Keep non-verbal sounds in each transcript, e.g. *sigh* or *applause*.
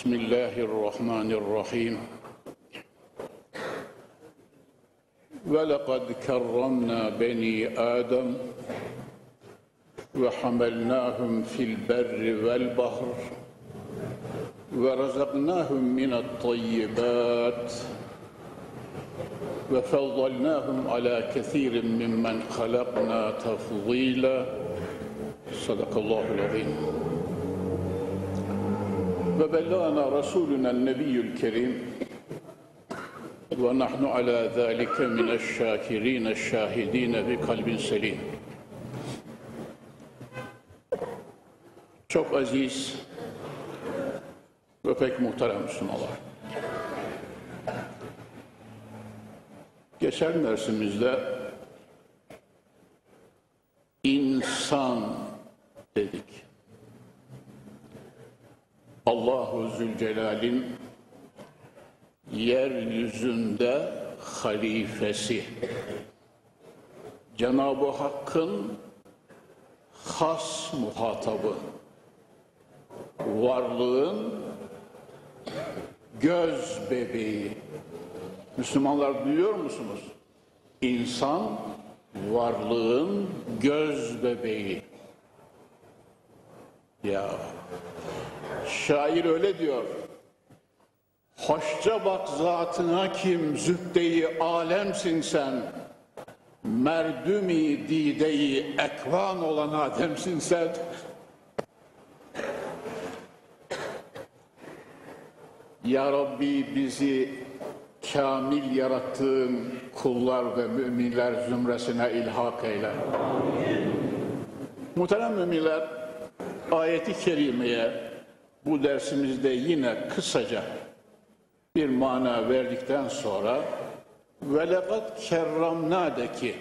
بسم الله الرحمن الرحيم. ولقد كرمنا بني آدم وحملناهم في البر والبحر ورزقناهم من الطيبات وفضلناهم على كثير ممن خلقنا تفضيلا. صدق الله العظيم. وبلغنا رسولنا النبي الكريم ونحن على ذلك من الشاكرين الشاهدين بقلب سليم Çok aziz ve pek muhterem Müslümanlar. Geçen dersimizde Zülcelal'in yeryüzünde halifesi. Cenab-ı Hakk'ın has muhatabı. Varlığın göz bebeği. Müslümanlar duyuyor musunuz? İnsan varlığın göz bebeği. Ya şair öyle diyor. Hoşça bak zatına kim zübdeyi alemsin sen. Merdümi dideyi ekvan olan Adem'sin sen. Ya Rabbi bizi kamil yarattığın kullar ve müminler zümresine ilhak eyle. Muhterem müminler, ayeti kerimeye bu dersimizde yine kısaca bir mana verdikten sonra velekat kerramna'daki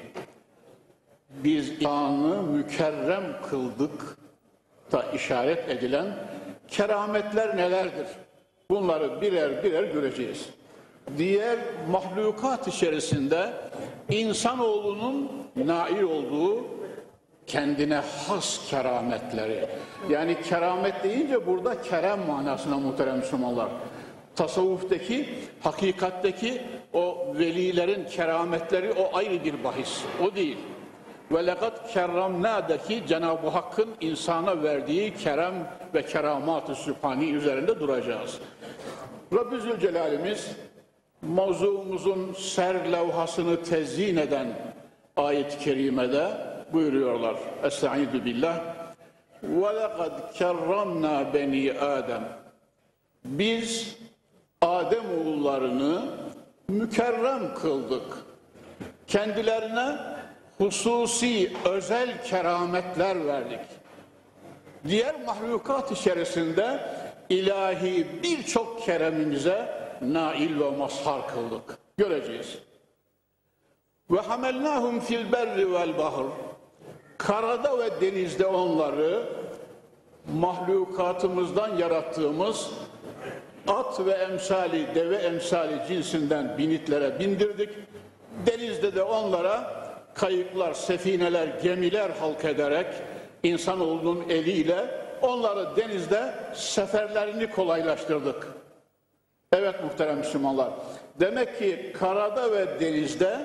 biz insanı mükerrem kıldık da işaret edilen kerametler nelerdir? Bunları birer birer göreceğiz. Diğer mahlukat içerisinde insanoğlunun nail olduğu kendine has kerametleri. Yani keramet deyince burada kerem manasına muhterem Müslümanlar. Tasavvuftaki, hakikatteki o velilerin kerametleri o ayrı bir bahis. O değil. Ve lekad kerramna'daki Cenab-ı Hakk'ın insana verdiği kerem ve keramat-ı sübhani üzerinde duracağız. Rabbi Zülcelal'imiz mavzuumuzun ser levhasını tezyin eden ayet-i kerimede buyuruyorlar. Estaizu billah. Ve lekad kerramna beni Adem. Biz Adem oğullarını mükerrem kıldık. Kendilerine hususi özel kerametler verdik. Diğer mahlukat içerisinde ilahi birçok keremimize nail ve mazhar kıldık. Göreceğiz. Ve hamelnahum fil berri vel bahr. Karada ve denizde onları mahlukatımızdan yarattığımız at ve emsali, deve emsali cinsinden binitlere bindirdik. Denizde de onlara kayıklar, sefineler, gemiler halk ederek insanoğlunun eliyle onları denizde seferlerini kolaylaştırdık. Evet muhterem Müslümanlar. Demek ki karada ve denizde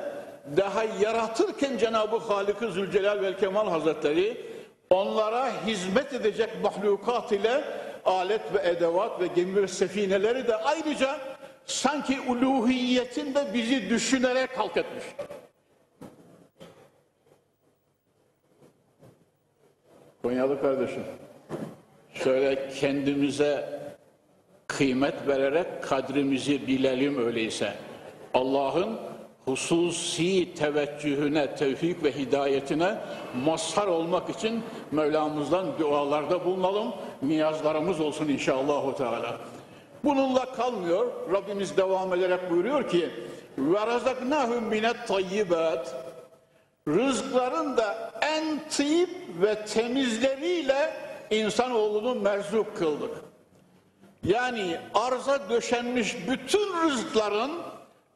daha yaratırken Cenab-ı Halık-ı Zülcelal ve Kemal Hazretleri onlara hizmet edecek mahlukat ile alet ve edevat ve gemi ve sefineleri de ayrıca sanki uluhiyetinde bizi düşünerek halk etmiş. Konyalı kardeşim, şöyle kendimize kıymet vererek kadrimizi bilelim öyleyse. Allah'ın hususi teveccühüne, tevfik ve hidayetine mazhar olmak için Mevlamızdan dualarda bulunalım niyazlarımız olsun inşallah. Teala. Bununla kalmıyor. Rabbimiz devam ederek buyuruyor ki ve razaknahum minet tayyibat rızkların da en tıyip ve temizleriyle insanoğlunu merzuk kıldık. Yani arza döşenmiş bütün rızkların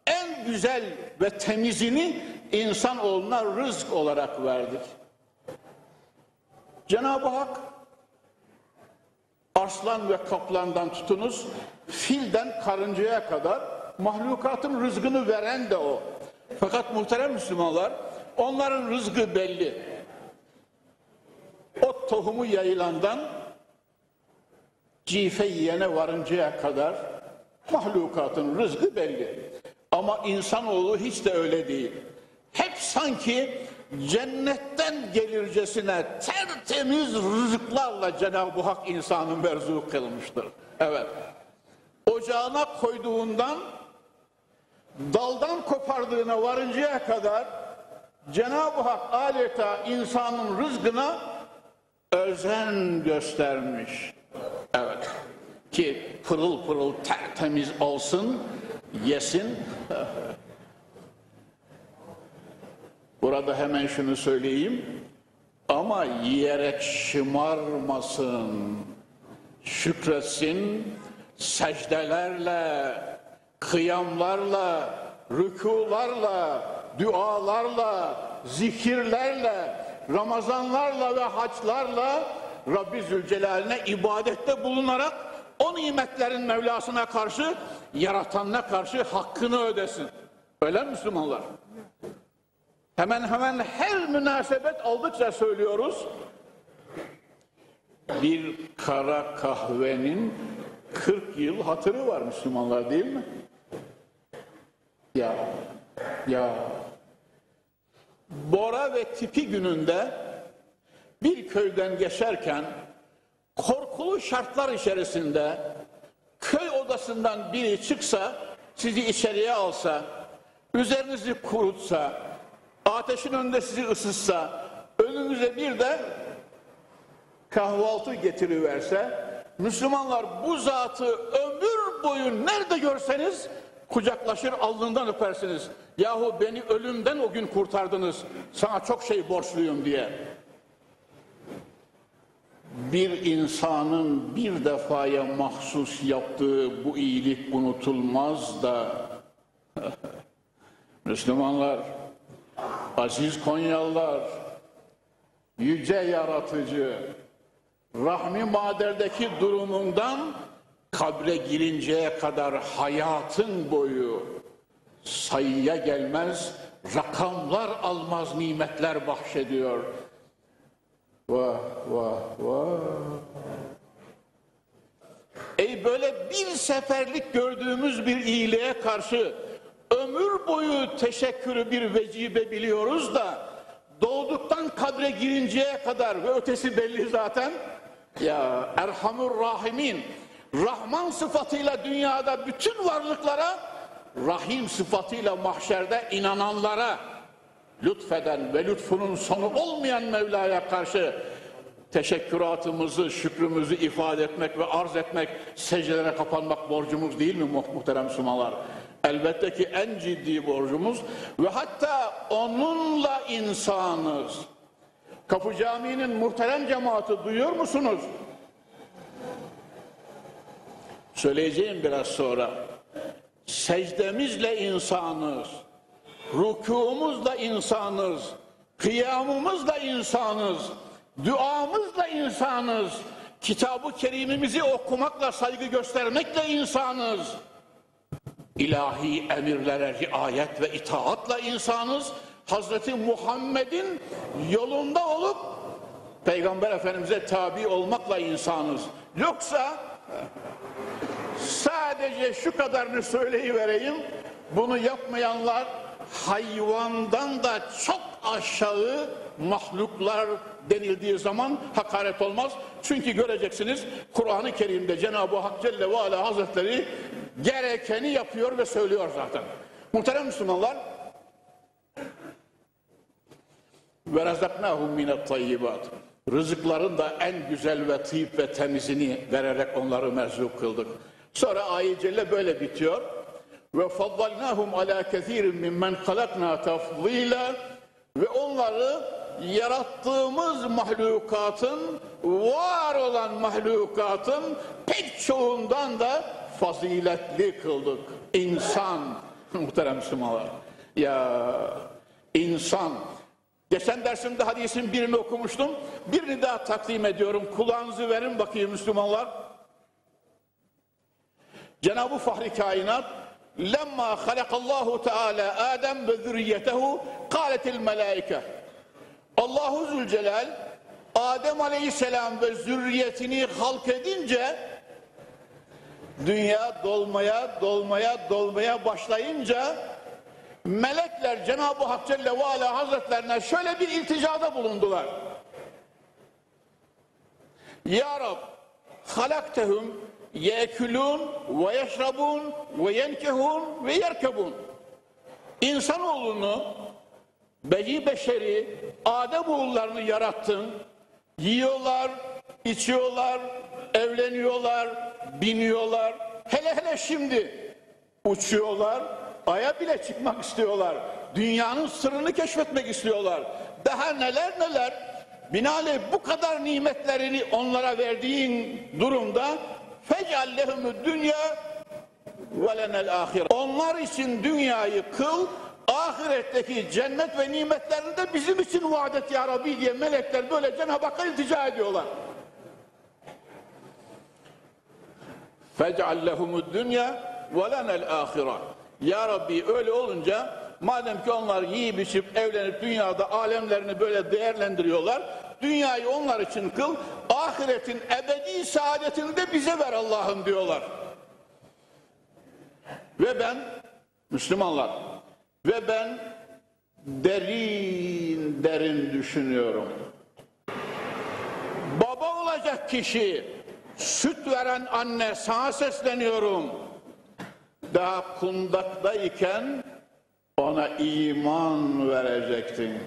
en güzel ve temizini insanoğluna rızk olarak verdik. Cenab-ı Hak arslan ve kaplandan tutunuz, filden karıncaya kadar mahlukatın rızkını veren de o. Fakat muhterem Müslümanlar, onların rızkı belli. O tohumu yayılandan cife yiyene varıncaya kadar mahlukatın rızkı belli. Ama insanoğlu hiç de öyle değil. Hep sanki cennetten gelircesine tertemiz rızıklarla Cenab-ı Hak insanı merzuk kılmıştır. Evet. Ocağına koyduğundan daldan kopardığına varıncaya kadar Cenab-ı Hak adeta insanın rızkına özen göstermiş. Evet. Ki pırıl pırıl tertemiz olsun, yesin. Burada hemen şunu söyleyeyim. Ama yiyerek şımarmasın. Şükretsin, secdelerle, kıyamlarla, rükularla, dualarla, zikirlerle, Ramazanlarla ve haçlarla Rabbi Zülcelal'ine ibadette bulunarak o nimetlerin Mevlasına karşı, yaratanına karşı hakkını ödesin. Öyle Müslümanlar? Hemen hemen her münasebet aldıkça söylüyoruz. Bir kara kahvenin 40 yıl hatırı var Müslümanlar değil mi? Ya, ya. Bora ve tipi gününde bir köyden geçerken korkulu şartlar içerisinde köy odasından biri çıksa, sizi içeriye alsa, üzerinizi kurutsa, ateşin önünde sizi ısıtsa, önünüze bir de kahvaltı getiriverse, Müslümanlar bu zatı ömür boyu nerede görseniz kucaklaşır alnından öpersiniz. Yahu beni ölümden o gün kurtardınız. Sana çok şey borçluyum diye. Bir insanın bir defaya mahsus yaptığı bu iyilik unutulmaz da *laughs* Müslümanlar Aziz Konyalılar, yüce yaratıcı, rahmi maderdeki durumundan kabre girinceye kadar hayatın boyu sayıya gelmez, rakamlar almaz nimetler bahşediyor. Vah vah vah. Ey böyle bir seferlik gördüğümüz bir iyiliğe karşı ömür boyu teşekkürü bir vecibe biliyoruz da doğduktan kabre girinceye kadar ve ötesi belli zaten ya Erhamur Rahimin Rahman sıfatıyla dünyada bütün varlıklara Rahim sıfatıyla mahşerde inananlara lütfeden ve lütfunun sonu olmayan Mevla'ya karşı teşekküratımızı, şükrümüzü ifade etmek ve arz etmek, secdelere kapanmak borcumuz değil mi muhterem Müslümanlar? Elbette ki en ciddi borcumuz ve hatta onunla insanız. Kapı Camii'nin muhterem cemaati duyuyor musunuz? Söyleyeceğim biraz sonra. Secdemizle insanız. Rükûmuzla insanız. Kıyamımızla insanız. Duamızla insanız. Kitabı kerimimizi okumakla, saygı göstermekle insanız ilahi emirlere riayet ve itaatla insanız. Hazreti Muhammed'in yolunda olup Peygamber Efendimiz'e tabi olmakla insanız. Yoksa sadece şu kadarını söyleyivereyim. Bunu yapmayanlar hayvandan da çok aşağı mahluklar denildiği zaman hakaret olmaz. Çünkü göreceksiniz Kur'an-ı Kerim'de Cenab-ı Hak Celle ve Ala Hazretleri gerekeni yapıyor ve söylüyor zaten. Muhterem Müslümanlar ve razaknahum minet tayyibat. Rızıkların da en güzel ve tıyıp ve temizini vererek onları merzuk kıldık. Sonra ayet böyle bitiyor. Ve faddalnahum ala kethirin mimmen halakna tafdila ve onları yarattığımız mahlukatın var olan mahlukatın pek çoğundan da faziletli kıldık. İnsan *laughs* muhterem Müslümanlar. Ya insan Geçen dersimde hadisin birini okumuştum. Birini daha takdim ediyorum. Kulağınızı verin bakayım Müslümanlar. Cenab-ı Fahri Kainat lemma halakallahu teala Adem ve zürriyetehu kâletil melaike Allahu Zülcelal Adem Aleyhisselam ve zürriyetini halk edince dünya dolmaya dolmaya dolmaya başlayınca melekler Cenab-ı Hak Celle ve Ala Hazretlerine şöyle bir ilticada bulundular. Ya Rab halaktehum yekulun ve yeşrabun ve yenkehun ve yerkebun İnsanoğlunu beyi beşeri Ademoğullarını yarattın. Yiyorlar, içiyorlar, evleniyorlar, biniyorlar. Hele hele şimdi uçuyorlar, aya bile çıkmak istiyorlar. Dünyanın sırrını keşfetmek istiyorlar. Daha neler neler. Binaenaleyh bu kadar nimetlerini onlara verdiğin durumda fecallehumü dünya ve lenel ahire. Onlar için dünyayı kıl, ahiretteki cennet ve nimetlerini de bizim için vaat et ya Rabbi diye melekler böyle Cenab-ı Hakk'a iltica ediyorlar. Lehumud dünya ve lenel ahire. Ya Rabbi öyle olunca madem ki onlar yiyip içip evlenip dünyada alemlerini böyle değerlendiriyorlar dünyayı onlar için kıl ahiretin ebedi saadetini de bize ver Allah'ım diyorlar. Ve ben Müslümanlar ve ben derin derin düşünüyorum. Baba olacak kişi, süt veren anne sana sesleniyorum. Daha kundaktayken ona iman verecektin.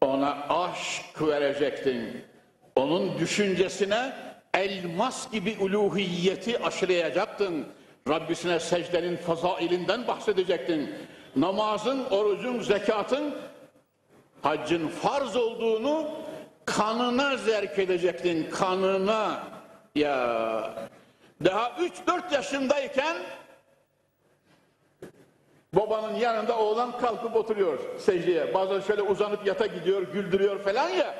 Ona aşk verecektin. Onun düşüncesine elmas gibi uluhiyeti aşılayacaktın. Rabbisine secdenin fazailinden bahsedecektin. Namazın, orucun, zekatın, haccın farz olduğunu kanına zerk edecektin. Kanına. Ya daha 3-4 yaşındayken babanın yanında oğlan kalkıp oturuyor secdeye. Bazen şöyle uzanıp yata gidiyor, güldürüyor falan ya.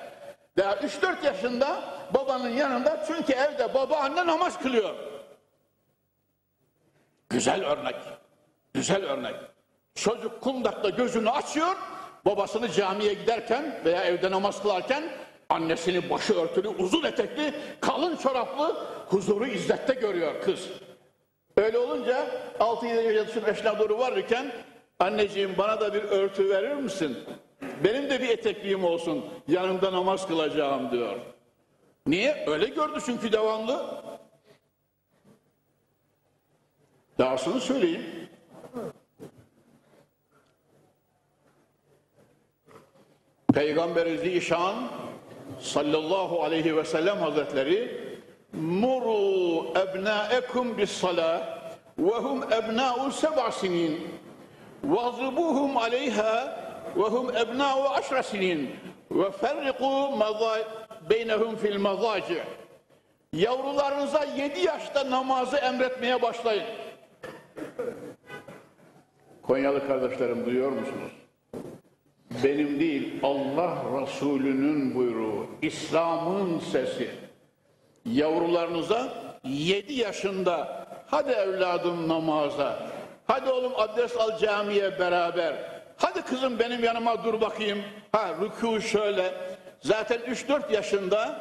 Daha 3-4 yaşında babanın yanında çünkü evde baba anne namaz kılıyor. Güzel örnek. Güzel örnek. Çocuk kundakta gözünü açıyor, babasını camiye giderken veya evde namaz kılarken annesini başı örtülü, uzun etekli, kalın çoraplı, huzuru izzette görüyor kız. Öyle olunca 6-7 yaşın eşine doğru varırken anneciğim bana da bir örtü verir misin? Benim de bir etekliğim olsun, yanımda namaz kılacağım diyor. Niye? Öyle gördü çünkü devamlı. Dahasını söyleyeyim. Peygamberi Zişan sallallahu aleyhi ve sellem hazretleri muru ebnaekum bis salah ve hum ebna'u seb'a sinin vazribuhum aleyha ve hum ebna'u aşra sinin ve ferriku beynehum fil mazaci yavrularınıza yedi yaşta namazı emretmeye başlayın Konyalı kardeşlerim duyuyor musunuz? Benim değil Allah Resulü'nün buyruğu, İslam'ın sesi. Yavrularınıza yedi yaşında hadi evladım namaza, hadi oğlum adres al camiye beraber, hadi kızım benim yanıma dur bakayım, ha rükû şöyle. Zaten 3-4 yaşında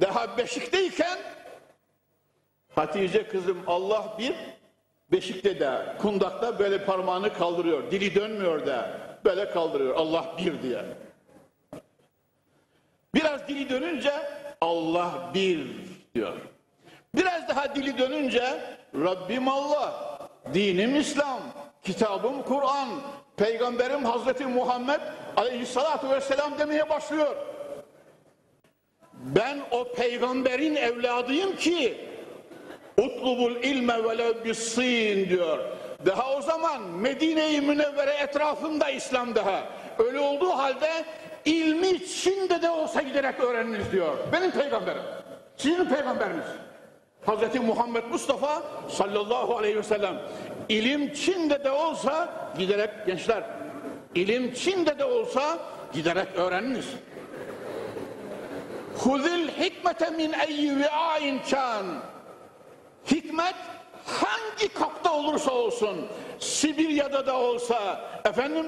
daha beşikteyken Hatice kızım Allah bir Beşikte de, kundakta böyle parmağını kaldırıyor. Dili dönmüyor da böyle kaldırıyor. Allah bir diye. Biraz dili dönünce Allah bir diyor. Biraz daha dili dönünce Rabbim Allah, dinim İslam, kitabım Kur'an, peygamberim Hazreti Muhammed aleyhissalatu vesselam demeye başlıyor. Ben o peygamberin evladıyım ki utlubul ilme velev bis-sin diyor. Daha o zaman Medine-i Münevvere etrafında İslam daha. Öyle olduğu halde ilmi Çin'de de olsa giderek öğreniniz diyor. Benim peygamberim. Sizin peygamberiniz. Hz. Muhammed Mustafa sallallahu aleyhi ve sellem ilim Çin'de de olsa giderek gençler ilim Çin'de de olsa giderek öğreniniz. Huzil hikmete min eyyi vi'ain kan. Hikmet hangi kapta olursa olsun, Sibirya'da da olsa, efendim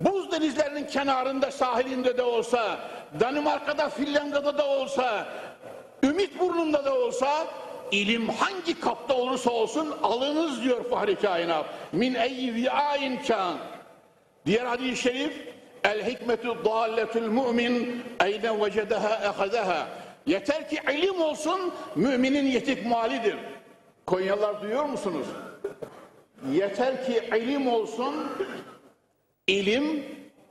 buz denizlerinin kenarında, sahilinde de olsa, Danimarka'da, Finlandiya'da da olsa, Ümit burnunda da olsa, ilim hangi kapta olursa olsun alınız diyor Fahri Kainat. Min eyyi vi'ain kan. Diğer hadis-i şerif El hikmetu dalletul mümin eyne vecedeha ehadeha. Yeter ki ilim olsun müminin yetik malidir. Konyalılar duyuyor musunuz? Yeter ki ilim olsun ilim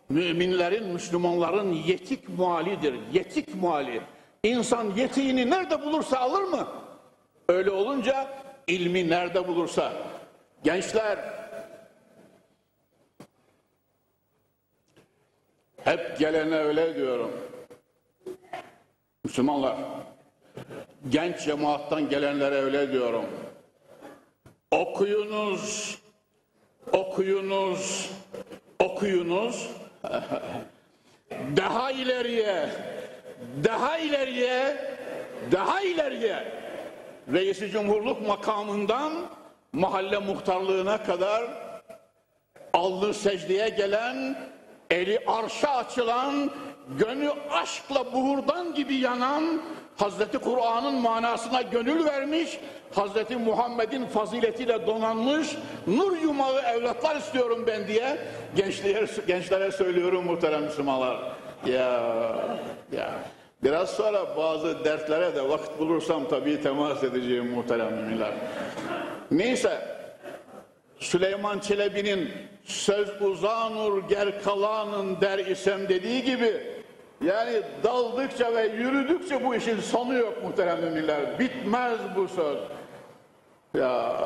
müminlerin, Müslümanların yetik malidir. Yetik mali. İnsan yetiğini nerede bulursa alır mı? Öyle olunca ilmi nerede bulursa. Gençler Hep gelene öyle diyorum. Müslümanlar, genç cemaattan gelenlere öyle diyorum. Okuyunuz, okuyunuz, okuyunuz. daha ileriye, daha ileriye, daha ileriye. Reisi Cumhurluk makamından mahalle muhtarlığına kadar alnı secdeye gelen eli arşa açılan, gönlü aşkla buhurdan gibi yanan, Hazreti Kur'an'ın manasına gönül vermiş, Hazreti Muhammed'in faziletiyle donanmış, nur yumağı evlatlar istiyorum ben diye gençlere, gençlere söylüyorum muhterem Müslümanlar. Ya, ya. Biraz sonra bazı dertlere de vakit bulursam tabii temas edeceğim muhterem müminler. Neyse, Süleyman Çelebi'nin söz uzanur ger kalanın der isem dediği gibi yani daldıkça ve yürüdükçe bu işin sonu yok muhterem müminler. Bitmez bu söz. Ya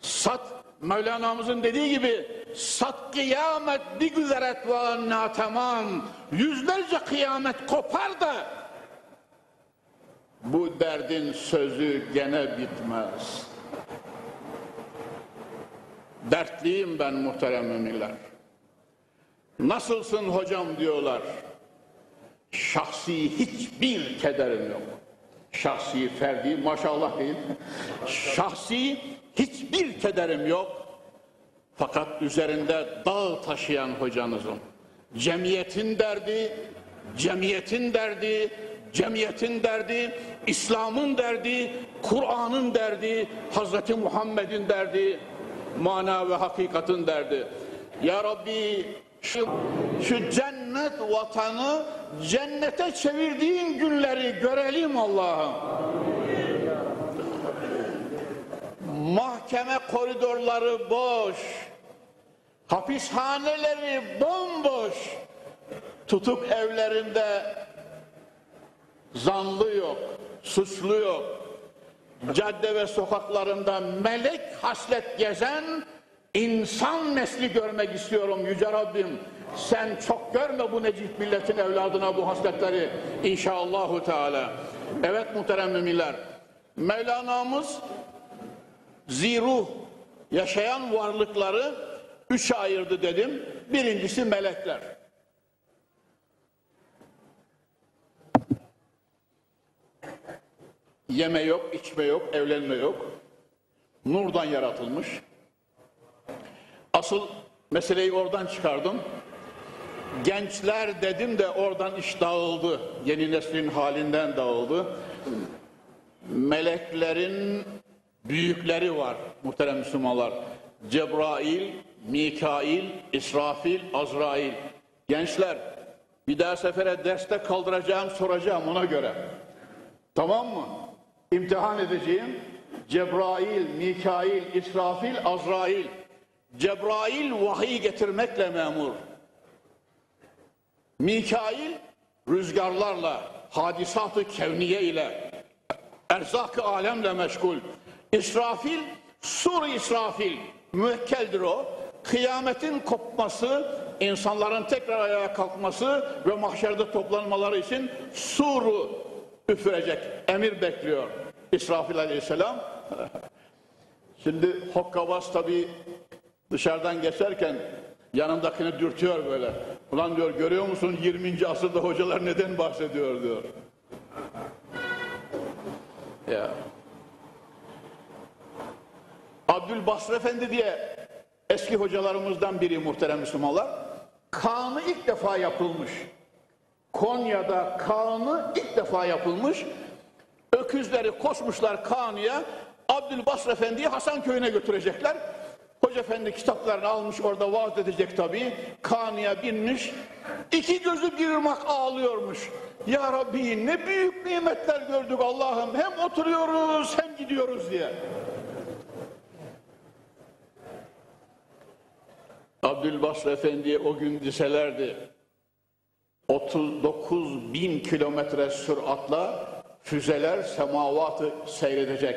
sat Mevlana'mızın dediği gibi sat kıyamet bir güzeret ve anna tamam yüzlerce kıyamet kopar da bu derdin sözü gene bitmez. Dertliyim ben muhterem müminler. Nasılsın hocam diyorlar. Şahsi hiçbir kederim yok. Şahsi ferdi maşallah değil. Şahsi hiçbir kederim yok. Fakat üzerinde dağ taşıyan hocanızım. Cemiyetin derdi, cemiyetin derdi, cemiyetin derdi, İslam'ın derdi, Kur'an'ın derdi, Hazreti Muhammed'in derdi, mana ve hakikatin derdi. Ya Rabbi şu, şu cennet vatanı cennete çevirdiğin günleri görelim Allah'ım. Mahkeme koridorları boş, hapishaneleri bomboş, tutuk evlerinde zanlı yok, suçlu yok, cadde ve sokaklarında melek haslet gezen insan nesli görmek istiyorum Yüce Rabbim. Sen çok görme bu necip milletin evladına bu hasletleri inşallahü teala. Evet muhterem müminler. Mevlana'mız ziruh yaşayan varlıkları üçe ayırdı dedim. Birincisi melekler. Yeme yok, içme yok, evlenme yok. Nurdan yaratılmış. Asıl meseleyi oradan çıkardım. Gençler dedim de oradan iş dağıldı. Yeni neslin halinden dağıldı. Meleklerin büyükleri var muhterem Müslümanlar. Cebrail, Mikail, İsrafil, Azrail. Gençler bir daha sefere derste kaldıracağım soracağım ona göre. Tamam mı? İmtihan edeceğim. Cebrail, Mikail, İsrafil, Azrail. Cebrail vahiy getirmekle memur. Mikail rüzgarlarla, hadisatı kevniye ile, erzak-ı alemle meşgul. İsrafil, sur İsrafil, müvekkeldir o. Kıyametin kopması, insanların tekrar ayağa kalkması ve mahşerde toplanmaları için suru üfürecek, emir bekliyor İsrafil aleyhisselam. *laughs* Şimdi Hokkabaz tabi dışarıdan geçerken yanındakini dürtüyor böyle. Ulan diyor görüyor musun 20. asırda hocalar neden bahsediyor diyor. Ya. Abdülbasır Efendi diye eski hocalarımızdan biri muhterem Müslümanlar. Kanı ilk defa yapılmış. Konya'da kanı ilk defa yapılmış. Öküzleri koşmuşlar Kanı'ya. Abdülbasır Efendi'yi Hasan köyüne götürecekler. Hoca Efendi kitaplarını almış orada vaaz edecek tabii. Kanı'ya binmiş. İki gözü bir ırmak ağlıyormuş. Ya Rabbi ne büyük nimetler gördük Allah'ım. Hem oturuyoruz hem gidiyoruz diye. Abdülbasır Efendi'ye o gün diselerdi. 39 bin kilometre süratla füzeler semavatı seyredecek.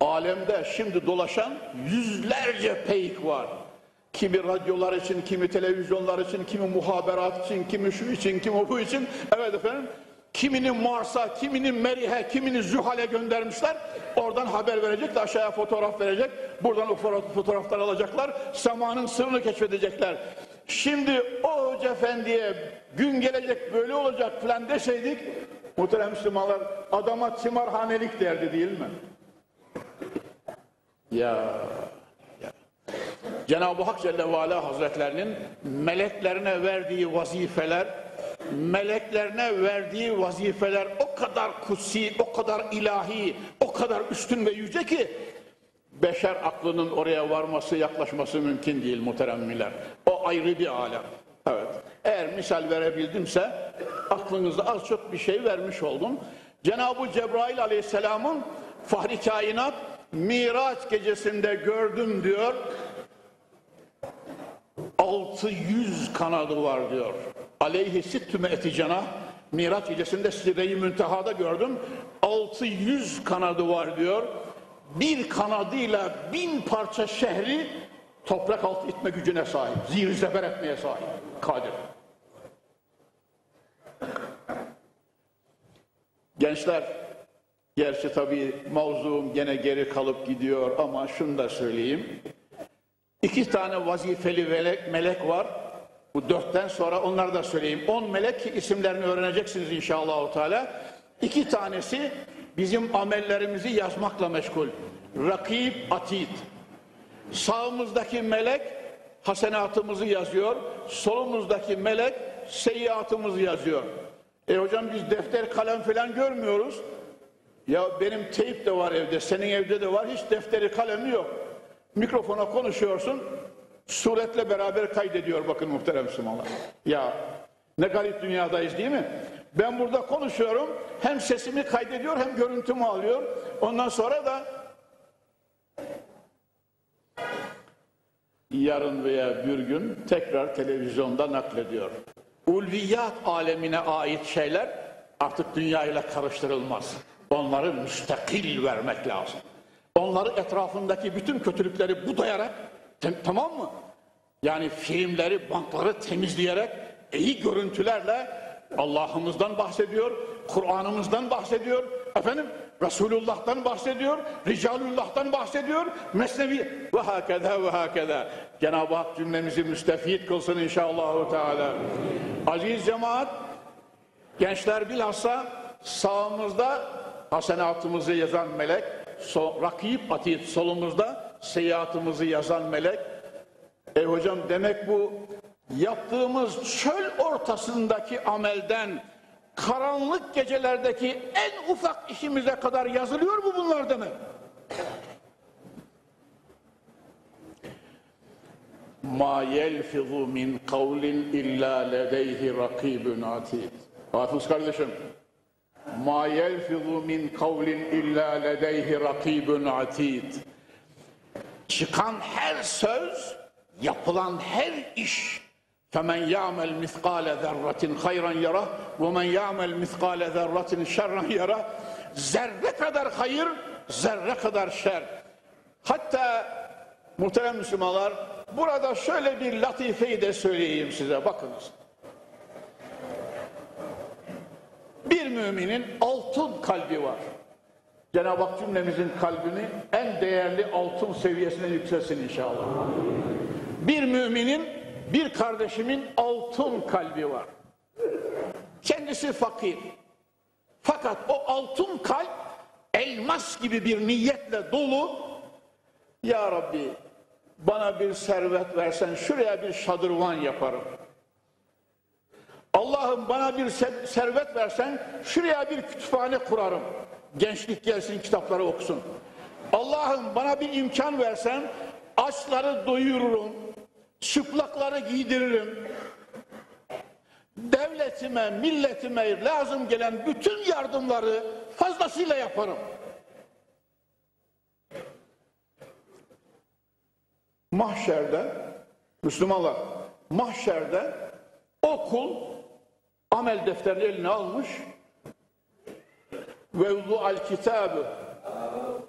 Alemde şimdi dolaşan yüzlerce peyk var. Kimi radyolar için, kimi televizyonlar için, kimi muhaberat için, kimi şu için, kimi bu için. Evet efendim, kimini Mars'a, kimini Merih'e, kimini Zühal'e göndermişler. Oradan haber verecek de aşağıya fotoğraf verecek. Buradan o fotoğraflar alacaklar. Semanın sırrını keşfedecekler. Şimdi o hoca efendiye gün gelecek böyle olacak falan deseydik muhterem Müslümanlar adama timarhanelik derdi değil mi? Ya, ya. Cenab-ı Hak Celle ve Hazretlerinin meleklerine verdiği vazifeler meleklerine verdiği vazifeler o kadar kutsi, o kadar ilahi, o kadar üstün ve yüce ki beşer aklının oraya varması, yaklaşması mümkün değil muhteremmiler. O ayrı bir alem. Evet. Eğer misal verebildimse aklınızda az çok bir şey vermiş oldum. Cenab-ı Cebrail aleyhisselamın fahri kainat Miraç gecesinde gördüm diyor. 600 kanadı var diyor. Aleyhi sittüme eticana Miraç gecesinde Sire-i Münteha'da gördüm. 600 kanadı var diyor. Bir kanadıyla bin parça şehri toprak altı itme gücüne sahip. Zihir zeber etmeye sahip. Kadir. Gençler, gerçi tabii mavzuum gene geri kalıp gidiyor ama şunu da söyleyeyim. İki tane vazifeli melek, var. Bu dörtten sonra onları da söyleyeyim. On melek isimlerini öğreneceksiniz inşallah. Teala. İki tanesi bizim amellerimizi yazmakla meşgul. Rakip, atid. Sağımızdaki melek hasenatımızı yazıyor. Solumuzdaki melek seyyiatımızı yazıyor. E hocam biz defter kalem falan görmüyoruz. Ya benim teyip de var evde, senin evde de var. Hiç defteri kalemi yok. Mikrofona konuşuyorsun, suretle beraber kaydediyor bakın muhterem Müslümanlar. Ya ne garip dünyadayız değil mi? Ben burada konuşuyorum, hem sesimi kaydediyor hem görüntümü alıyor. Ondan sonra da yarın veya bir gün tekrar televizyonda naklediyor. Ulviyat alemine ait şeyler artık dünyayla karıştırılmaz. Onları müstakil vermek lazım. Onları etrafındaki bütün kötülükleri budayarak, tamam mı? Yani filmleri, bankları temizleyerek, iyi görüntülerle Allah'ımızdan bahsediyor, Kur'an'ımızdan bahsediyor, efendim Resulullah'tan bahsediyor, Ricalullah'tan bahsediyor, Mesnevi ve hakeda ve hakeda. Cenab-ı Hak cümlemizi müstefit kılsın inşallah. Teala. Aziz cemaat, gençler bilhassa sağımızda hasenatımızı yazan melek, so, rakip atid solumuzda seyahatımızı yazan melek. E hocam demek bu yaptığımız çöl ortasındaki amelden karanlık gecelerdeki en ufak işimize kadar yazılıyor mu bunlar demek? Ma yelfizu min kavlin illa ledeyhi rakibun atid. Hafız kardeşim, Ma yelfizu min kavlin illa ledeyhi rakibun atid. Çıkan her söz, yapılan her iş فَمَنْ يَعْمَلْ مِثْقَالَ ذَرَّةٍ خَيْرًا يَرَهُ وَمَنْ يَعْمَلْ مِثْقَالَ ذَرَّةٍ شَرًّا يَرَهُ Zerre kadar hayır, zerre kadar şer. Hatta muhterem Müslümanlar, burada şöyle bir latifeyi de söyleyeyim size, bakınız. Bir müminin altın kalbi var. Cenab-ı Hak cümlemizin kalbini en değerli altın seviyesine yükselsin inşallah. Bir müminin, bir kardeşimin altın kalbi var. Kendisi fakir. Fakat o altın kalp elmas gibi bir niyetle dolu. Ya Rabbi bana bir servet versen şuraya bir şadırvan yaparım. Allah'ım bana bir servet versen şuraya bir kütüphane kurarım. Gençlik gelsin kitapları okusun. Allah'ım bana bir imkan versen açları doyururum. Çıplakları giydiririm. Devletime, milletime lazım gelen bütün yardımları fazlasıyla yaparım. Mahşerde, Müslümanlar, mahşerde o kul amel defterini eline almış. Ve al kitabı.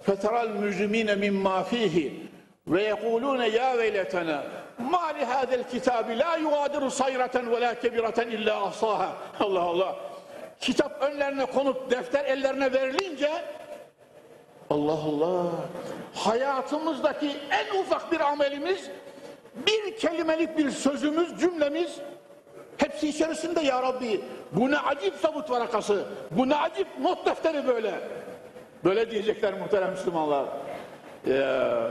Feteral mücrimine mimma fihi. Ve yekulune ya veyletena ma li hadel kitabi la yugadiru sayratan ve la kebiratan illa ahsaha *laughs* Allah Allah. Kitap önlerine konup defter ellerine verilince Allah Allah hayatımızdaki en ufak bir amelimiz bir kelimelik bir sözümüz cümlemiz Hepsi içerisinde ya Rabbi. Bu ne acip sabut varakası. Bu ne acip not defteri böyle. Böyle diyecekler muhterem Müslümanlar. Ya,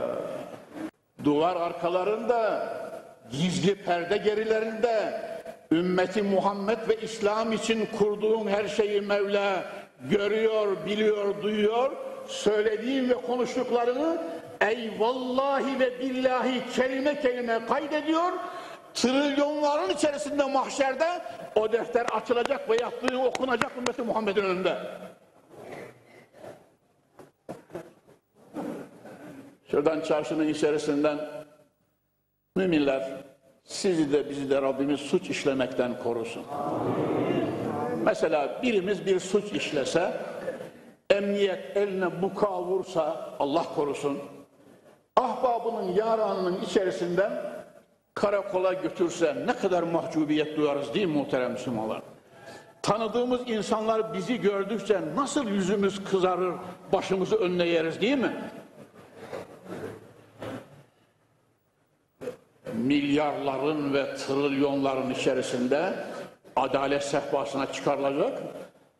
duvar arkalarında, gizli perde gerilerinde, ümmeti Muhammed ve İslam için kurduğum her şeyi Mevla görüyor, biliyor, duyuyor. Söylediğim ve konuştuklarını ey vallahi ve billahi kelime kelime kaydediyor trilyonların içerisinde mahşerde o defter açılacak ve yaptığı okunacak ümmeti Muhammed'in önünde. Şuradan çarşının içerisinden müminler sizi de bizi de Rabbimiz suç işlemekten korusun. Mesela birimiz bir suç işlese, emniyet eline buka vursa, Allah korusun, ahbabının yaranının içerisinden karakola götürse ne kadar mahcubiyet duyarız değil mi muhterem Müslümanlar? Tanıdığımız insanlar bizi gördükçe nasıl yüzümüz kızarır, başımızı önüne yeriz değil mi? Milyarların ve trilyonların içerisinde adalet sehpasına çıkarılacak.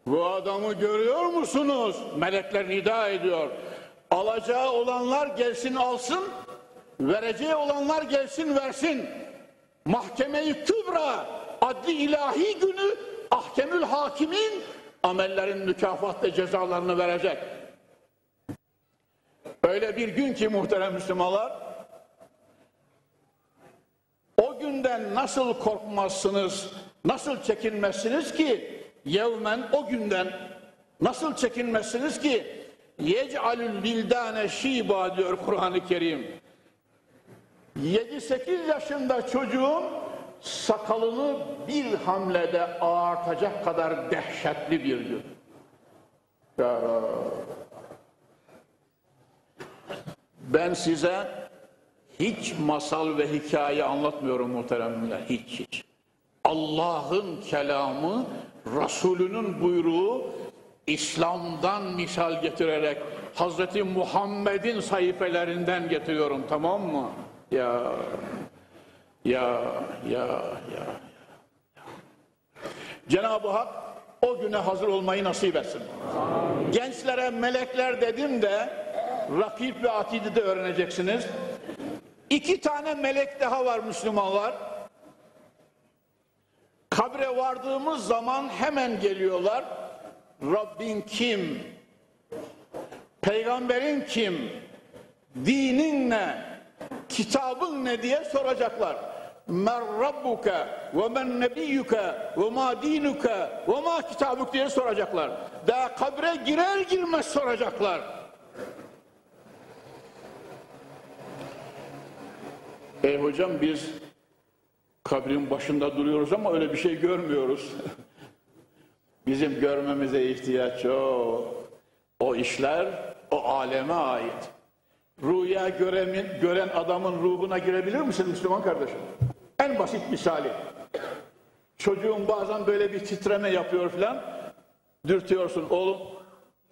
Bu adamı görüyor musunuz? Melekler nida ediyor. Alacağı olanlar gelsin alsın, vereceği olanlar gelsin versin. Mahkeme-i Kübra adli ilahi günü ahkemül hakimin amellerin mükafat ve cezalarını verecek. Öyle bir gün ki muhterem Müslümanlar o günden nasıl korkmazsınız, nasıl çekinmezsiniz ki yevmen o günden nasıl çekinmezsiniz ki yec'alül bildane şiba diyor Kur'an-ı Kerim. 7-8 yaşında çocuğun sakalını bir hamlede ağartacak kadar dehşetli bir gün. Ben size hiç masal ve hikaye anlatmıyorum muhteremler. Hiç hiç. Allah'ın kelamı, Resulünün buyruğu, İslam'dan misal getirerek Hazreti Muhammed'in sayfelerinden getiriyorum tamam mı? Ya ya ya ya. Cenab-ı Hak o güne hazır olmayı nasip etsin. Gençlere melekler dedim de rakip ve atidi de öğreneceksiniz. İki tane melek daha var Müslümanlar. Kabre vardığımız zaman hemen geliyorlar. Rabbin kim? Peygamberin kim? Dinin ne? Kitabın ne diye soracaklar. Men rabbuke ve men nebiyyuke ve ma dinuke ve ma kitabuk diye soracaklar. Daha kabre girer girmez soracaklar. Ey hocam biz Kabrin başında duruyoruz ama öyle bir şey görmüyoruz. *laughs* Bizim görmemize ihtiyaç yok. O işler o aleme ait. Rüya göremin, gören adamın ruhuna girebilir misin Müslüman kardeşim? En basit misali. Çocuğun bazen böyle bir titreme yapıyor filan. Dürtüyorsun oğlum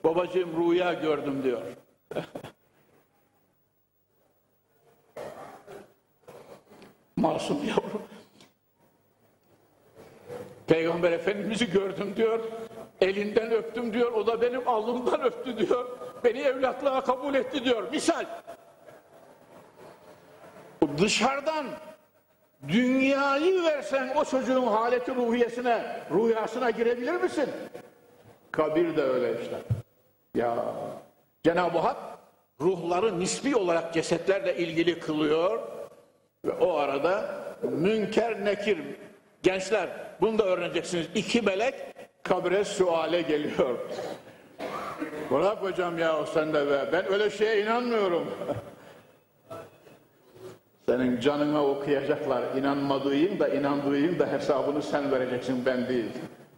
babacığım rüya gördüm diyor. *laughs* Masum yavrum. Peygamber Efendimiz'i gördüm diyor. Elinden öptüm diyor. O da benim alnımdan öptü diyor. Beni evlatlığa kabul etti diyor. Misal. Dışarıdan dünyayı versen o çocuğun haleti ruhiyesine, rüyasına girebilir misin? Kabir de öyle işte. Ya Cenab-ı Hak ruhları nispi olarak cesetlerle ilgili kılıyor ve o arada münker nekir gençler bunu da öğreneceksiniz. İki melek kabre suale geliyor. Bırak hocam ya sen de be. Ben öyle şeye inanmıyorum. Senin canına okuyacaklar. İnanmadığın da inandığın da hesabını sen vereceksin ben değil.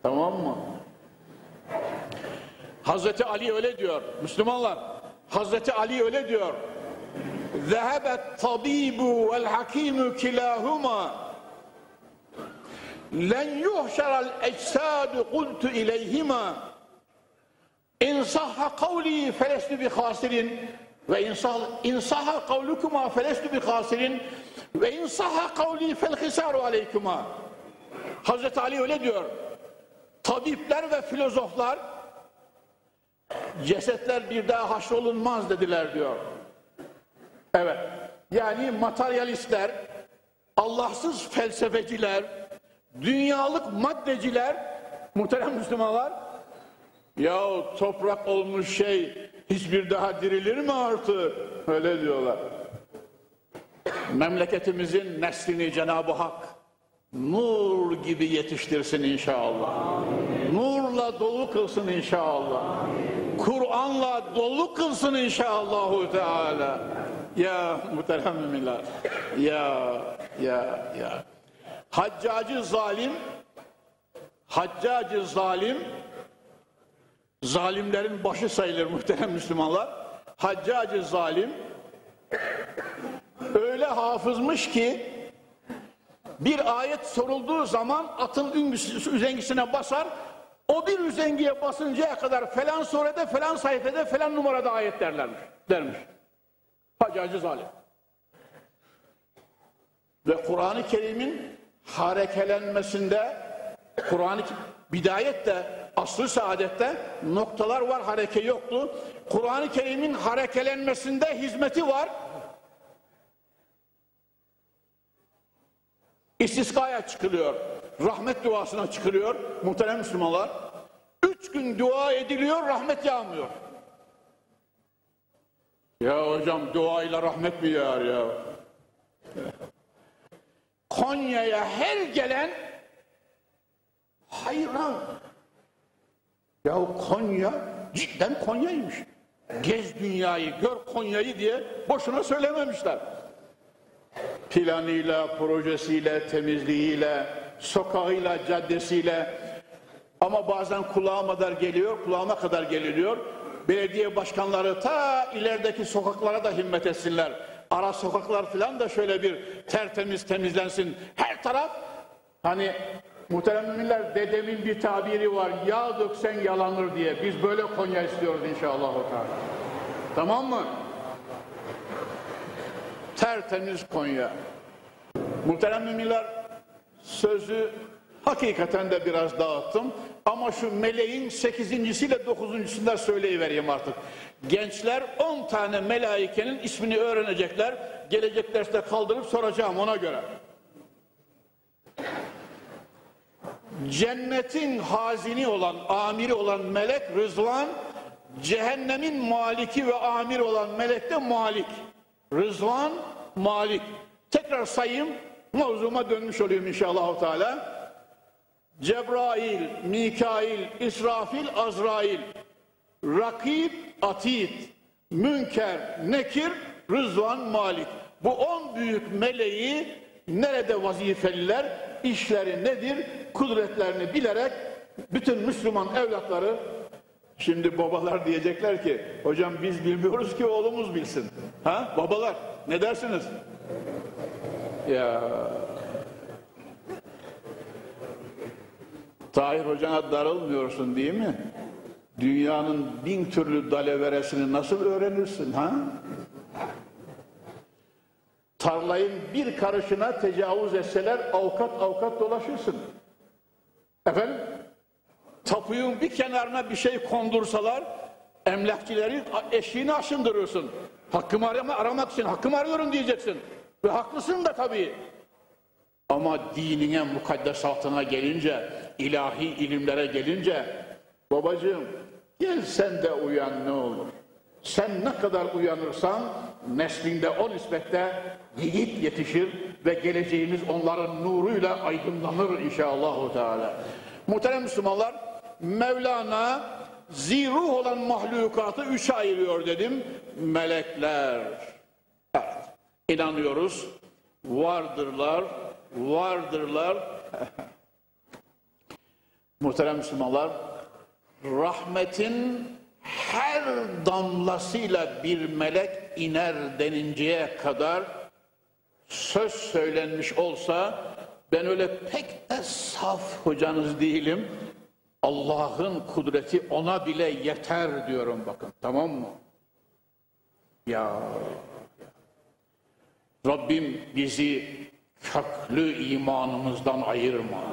Tamam mı? Hazreti Ali öyle diyor. Müslümanlar. Hazreti Ali öyle diyor. Zehebet tabibu vel hakimu kilahuma len yuhşeral eczadu kultu ileyhima in sahha kavli felestu bi khasirin ve in sahha kavlukuma felestu bi khasirin ve in sahha kavli fel hisaru Hazreti Ali öyle diyor. Tabipler ve filozoflar cesetler bir daha haşrolunmaz dediler diyor. Evet. Yani materyalistler, Allahsız felsefeciler, dünyalık maddeciler, muhterem Müslümanlar, ya toprak olmuş şey hiçbir daha dirilir mi artık? Öyle diyorlar. Memleketimizin neslini Cenab-ı Hak nur gibi yetiştirsin inşallah. Nurla dolu kılsın inşallah. Kur'an'la dolu kılsın inşallah. Teala. Ya muhterem. Ya ya ya. Haccacı zalim Haccacı zalim zalimlerin başı sayılır muhterem Müslümanlar. Haccacı zalim öyle hafızmış ki bir ayet sorulduğu zaman atın üzengisine basar o bir üzengiye basıncaya kadar falan surede falan sayfada falan numarada ayet derlermiş. Dermiş. Haccacı zalim. Ve Kur'an-ı Kerim'in harekelenmesinde Kur'an-ı bidayette aslı saadette noktalar var hareke yoktu. Kur'an-ı Kerim'in harekelenmesinde hizmeti var. İstiskaya çıkılıyor. Rahmet duasına çıkılıyor. Muhterem Müslümanlar. Üç gün dua ediliyor, rahmet yağmıyor. Ya hocam duayla rahmet mi yağar ya? Konya'ya her gelen hayran. Ya Konya cidden Konya'ymış. Gez dünyayı, gör Konya'yı diye boşuna söylememişler. Planıyla, projesiyle, temizliğiyle, sokağıyla, caddesiyle ama bazen kulağıma kadar geliyor, kulağıma kadar geliniyor. Belediye başkanları ta ilerideki sokaklara da himmet etsinler. Ara sokaklar falan da şöyle bir tertemiz temizlensin. Her taraf hani muhterem müminler dedemin bir tabiri var. Yağ döksen yalanır diye. Biz böyle Konya istiyoruz inşallah. Tamam mı? Tertemiz Konya. Muhterem müminler sözü hakikaten de biraz dağıttım. Ama şu meleğin sekizincisiyle dokuzuncusunda söyleyivereyim artık. Gençler on tane melaikenin ismini öğrenecekler. Gelecek derste kaldırıp soracağım ona göre. Cennetin hazini olan, amiri olan melek Rızvan, cehennemin maliki ve amir olan melek de Malik. Rızvan, Malik. Tekrar sayayım, mevzuma dönmüş olayım inşallah. Teala. Cebrail, Mikail, İsrafil, Azrail, Rakib, Atid, Münker, Nekir, Rızvan, Malik. Bu on büyük meleği nerede vazifeliler, işleri nedir, kudretlerini bilerek bütün Müslüman evlatları Şimdi babalar diyecekler ki hocam biz bilmiyoruz ki oğlumuz bilsin. Ha babalar ne dersiniz? Ya Tahir hocana darılmıyorsun değil mi? Dünyanın bin türlü daleveresini nasıl öğrenirsin ha? Tarlayın bir karışına tecavüz etseler avukat avukat dolaşırsın. Efendim? Tapuyun bir kenarına bir şey kondursalar emlakçileri eşiğini aşındırırsın. Hakkımı arama, aramak için hakkımı arıyorum diyeceksin. Ve haklısın da tabii. Ama dinine, mukaddesatına gelince, ilahi ilimlere gelince, babacığım gel sen de uyan ne olur. Sen ne kadar uyanırsan neslinde o nispette yiğit yetişir ve geleceğimiz onların nuruyla aydınlanır inşallah. Teala. Muhterem Müslümanlar, Mevlana ziruh olan mahlukatı üçe ayırıyor dedim. Melekler. Evet. İnanıyoruz. Vardırlar, vardırlar. *laughs* Muhterem Müslümanlar, rahmetin her damlasıyla bir melek iner deninceye kadar söz söylenmiş olsa ben öyle pek de saf hocanız değilim. Allah'ın kudreti ona bile yeter diyorum bakın tamam mı? Ya Rabbim bizi köklü imanımızdan ayırma.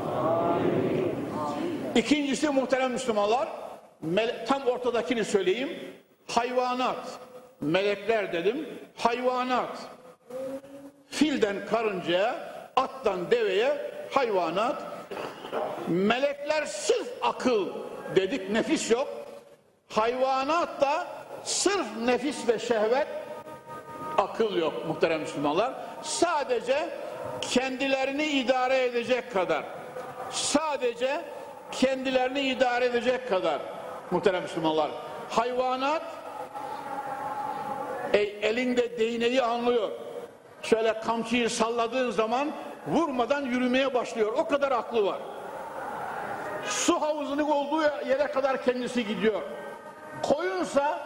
İkincisi muhterem Müslümanlar tam ortadakini söyleyeyim. Hayvanat. Melekler dedim. Hayvanat. Filden karıncaya, attan deveye hayvanat. Melekler sırf akıl dedik nefis yok. Hayvanat da sırf nefis ve şehvet akıl yok muhterem Müslümanlar. Sadece kendilerini idare edecek kadar. Sadece kendilerini idare edecek kadar muhterem Müslümanlar. Hayvanat e, elinde değneği anlıyor. Şöyle kamçıyı salladığın zaman vurmadan yürümeye başlıyor. O kadar aklı var. Su havuzunun olduğu yere kadar kendisi gidiyor. Koyunsa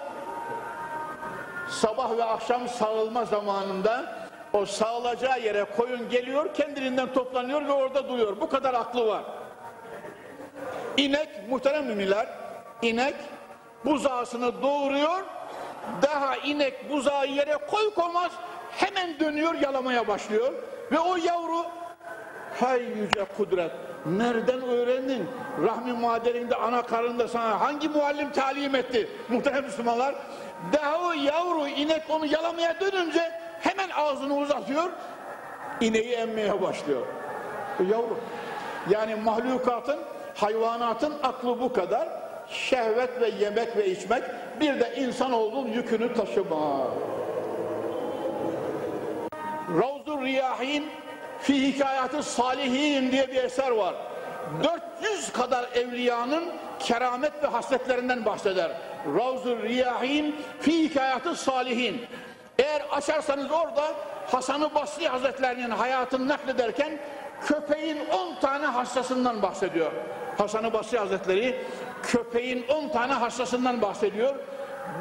sabah ve akşam sağılma zamanında o sağlacağı yere koyun geliyor, kendiliğinden toplanıyor ve orada duruyor. Bu kadar aklı var. İnek, muhterem müminler, inek buzağısını doğuruyor, daha inek buzağı yere koy koymaz, hemen dönüyor, yalamaya başlıyor. Ve o yavru, hay yüce kudret, nereden öğrendin? Rahmi maderinde, ana karında sana hangi muallim talim etti? Muhterem Müslümanlar, daha o yavru inek onu yalamaya dönünce hemen ağzını uzatıyor, ineği emmeye başlıyor. O yavru. Yani mahlukatın, hayvanatın aklı bu kadar. Şehvet ve yemek ve içmek, bir de insan olduğun yükünü taşıma. Ravzu Riyahin fi hikayatı salihin diye bir eser var. 400 kadar evliyanın keramet ve hasletlerinden bahseder. Ravzu Riyahin fi hikayatı salihin. Eğer açarsanız orada Hasan-ı Basri Hazretlerinin hayatını naklederken köpeğin 10 tane hastasından bahsediyor. Hasan-ı Basri Hazretleri köpeğin 10 tane hastasından bahsediyor.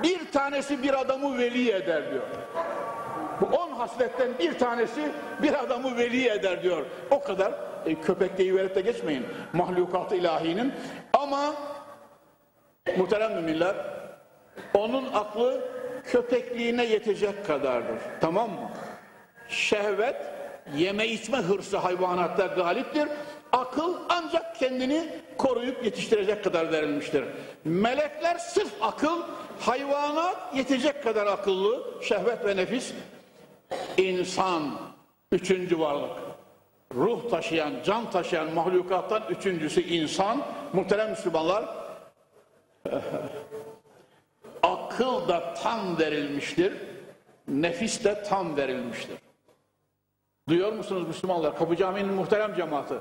Bir tanesi bir adamı veli eder diyor. Bu on hasletten bir tanesi bir adamı veli eder diyor. O kadar e, köpek deyiverip de geçmeyin. Mahlukat ilahinin. Ama muhterem müminler onun aklı köpekliğine yetecek kadardır. Tamam mı? Şehvet, yeme içme hırsı hayvanatta galiptir. Akıl ancak kendini koruyup yetiştirecek kadar verilmiştir. Melekler sırf akıl, hayvanat yetecek kadar akıllı, şehvet ve nefis. İnsan üçüncü varlık. Ruh taşıyan, can taşıyan mahlukattan üçüncüsü insan. Muhterem Müslümanlar, *laughs* akıl da tam verilmiştir, nefis de tam verilmiştir. Duyuyor musunuz Müslümanlar? Kapı Camii'nin muhterem cemaati.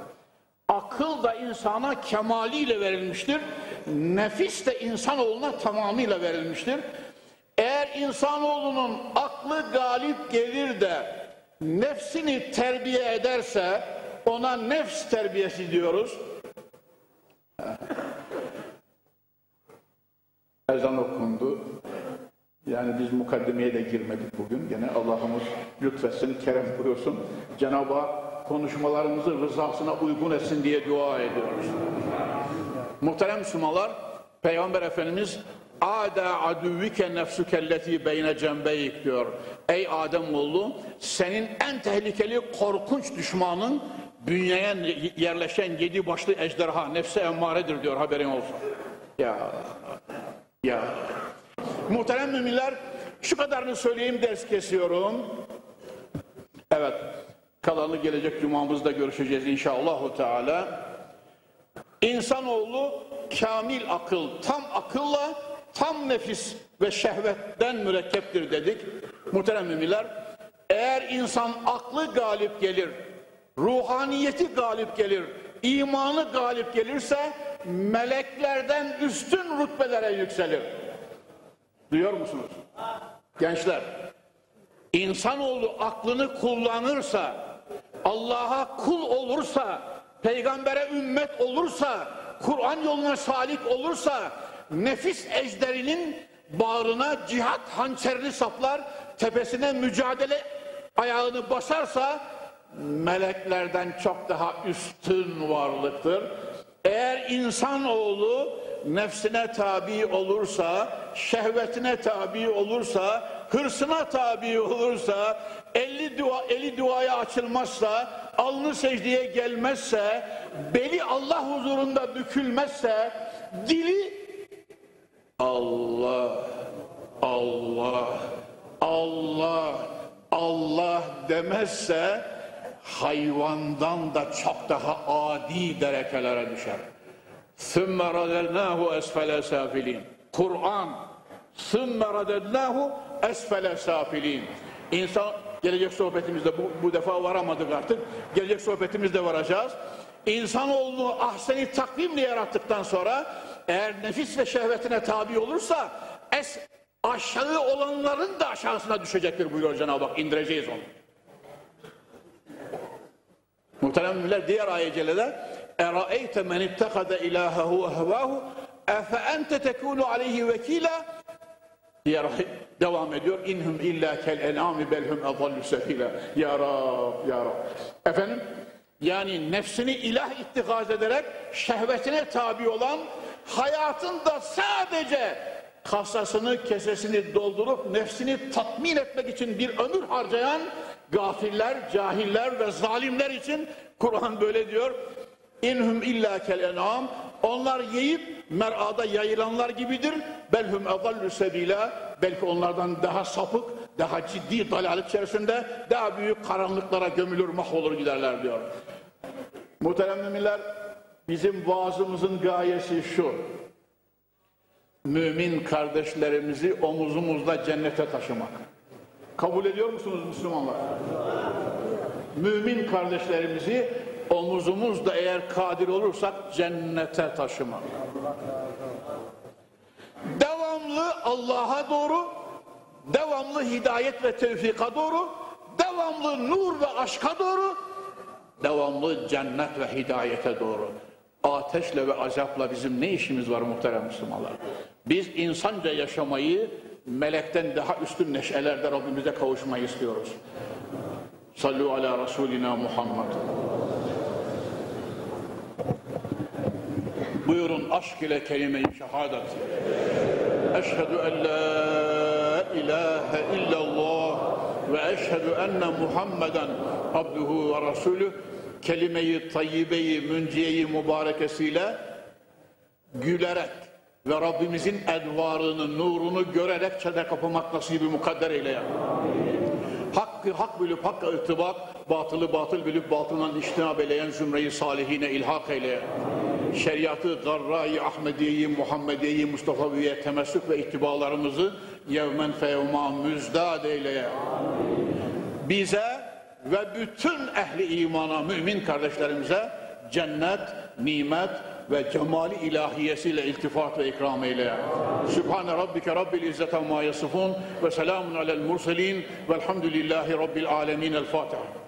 Akıl da insana kemaliyle verilmiştir. Nefis de insanoğluna tamamıyla verilmiştir. Eğer insanoğlunun aklı galip gelir de nefsini terbiye ederse ona nefs terbiyesi diyoruz. Ezan okundu. Yani biz mukaddemeye de girmedik bugün. Gene Allah'ımız lütfetsin, kerem buyursun. Cenab-ı Hak konuşmalarımızı rızasına uygun etsin diye dua ediyoruz. Muhterem Müslümanlar, Peygamber Efendimiz Ada aduvvike nefsükelleti beyne cembeyik diyor. Ey Ademoğlu senin en tehlikeli korkunç düşmanın bünyeye yerleşen yedi başlı ejderha nefse emmaredir diyor haberin olsun. Ya ya Muhterem müminler şu kadarını söyleyeyim ders kesiyorum. Evet kalanı gelecek cumamızda görüşeceğiz inşallah Teala. İnsanoğlu kamil akıl, tam akılla tam nefis ve şehvetten mürekkeptir dedik. Muhterem müminler eğer insan aklı galip gelir, ruhaniyeti galip gelir, imanı galip gelirse meleklerden üstün rütbelere yükselir. Duyuyor musunuz? Gençler, insanoğlu aklını kullanırsa, Allah'a kul olursa, peygambere ümmet olursa, Kur'an yoluna salik olursa, nefis ejderinin bağrına cihat hançerini saplar, tepesine mücadele ayağını basarsa, meleklerden çok daha üstün varlıktır. Eğer insanoğlu nefsine tabi olursa, şehvetine tabi olursa, hırsına tabi olursa, elli dua, eli duaya açılmazsa, alnı secdeye gelmezse, beli Allah huzurunda bükülmezse, dili Allah, Allah, Allah, Allah demezse hayvandan da çok daha adi derecelere düşer. ثُمَّ رَدَلْنَاهُ أَسْفَلَ سَافِلِينَ Kur'an ثُمَّ رَدَلْنَاهُ esfele safilin. İnsan gelecek sohbetimizde bu, bu defa varamadık artık. Gelecek sohbetimizde varacağız. İnsanoğlunu ahseni takvimle yarattıktan sonra eğer nefis ve şehvetine tabi olursa es aşağı olanların da aşağısına düşecektir buyuruyor Cenab-ı Hak. İndireceğiz onu. Muhterem müller diğer ayecelerde اَرَأَيْتَ مَنِ اتَّخَدَ اِلَٰهَهُ اَهْوَاهُ اَفَاَنْتَ تَكُونُ عَلَيْهِ وَك۪يلًا Diğer ayet devam ediyor. İnhum illa kel en'ami belhum adallu sefila. Ya Rab, Ya Rab. Efendim, yani nefsini ilah ittikaz ederek şehvetine tabi olan hayatında sadece kasasını, kesesini doldurup nefsini tatmin etmek için bir ömür harcayan gafiller, cahiller ve zalimler için Kur'an böyle diyor. İnhum illa kel en'am. Onlar yiyip merada yayılanlar gibidir. Belhum adallu sebila. Belki onlardan daha sapık, daha ciddi dalalet içerisinde daha büyük karanlıklara gömülür, mahvolur giderler diyor. Muhterem müminler, bizim vaazımızın gayesi şu. Mümin kardeşlerimizi omuzumuzda cennete taşımak. Kabul ediyor musunuz Müslümanlar? Mümin kardeşlerimizi omuzumuzda eğer kadir olursak cennete taşımak. Devamlı Allah'a doğru, devamlı hidayet ve tevfika doğru, devamlı nur ve aşka doğru, devamlı cennet ve hidayete doğru. Ateşle ve azapla bizim ne işimiz var muhterem Müslümanlar? Biz insanca yaşamayı melekten daha üstün neşelerde Rabbimize kavuşmayı istiyoruz. Sallu ala Resulina Muhammed. Buyurun aşk ile kelime-i şehadet. Eşhedü en la ilahe illallah ve eşhedü enne Muhammeden abduhu ve resulü kelime-i tayyibeyi, münciyeyi mübarekesiyle gülerek ve Rabbimizin edvarını, nurunu görerek çene kapamak nasibi mukadder eyle. Hakkı hak bilip hakka ıttıbak, batılı batıl bilip batından iştinab eyleyen zümreyi salihine ilhak eyle. Şeriatı, garra-i Ahmediye'yi, Muhammediye'yi, Mustafa'yı temessük ve ittibalarımızı yevmen feyevma müzdad eyle. Bize ve bütün ehli imana, mümin kardeşlerimize cennet, nimet, ve cemali ilahiyesiyle iltifat ve ikram eyle. Sübhane rabbike rabbil izzete amma yasifun ve selamun alel murselin velhamdülillahi rabbil alemin. El Fatiha.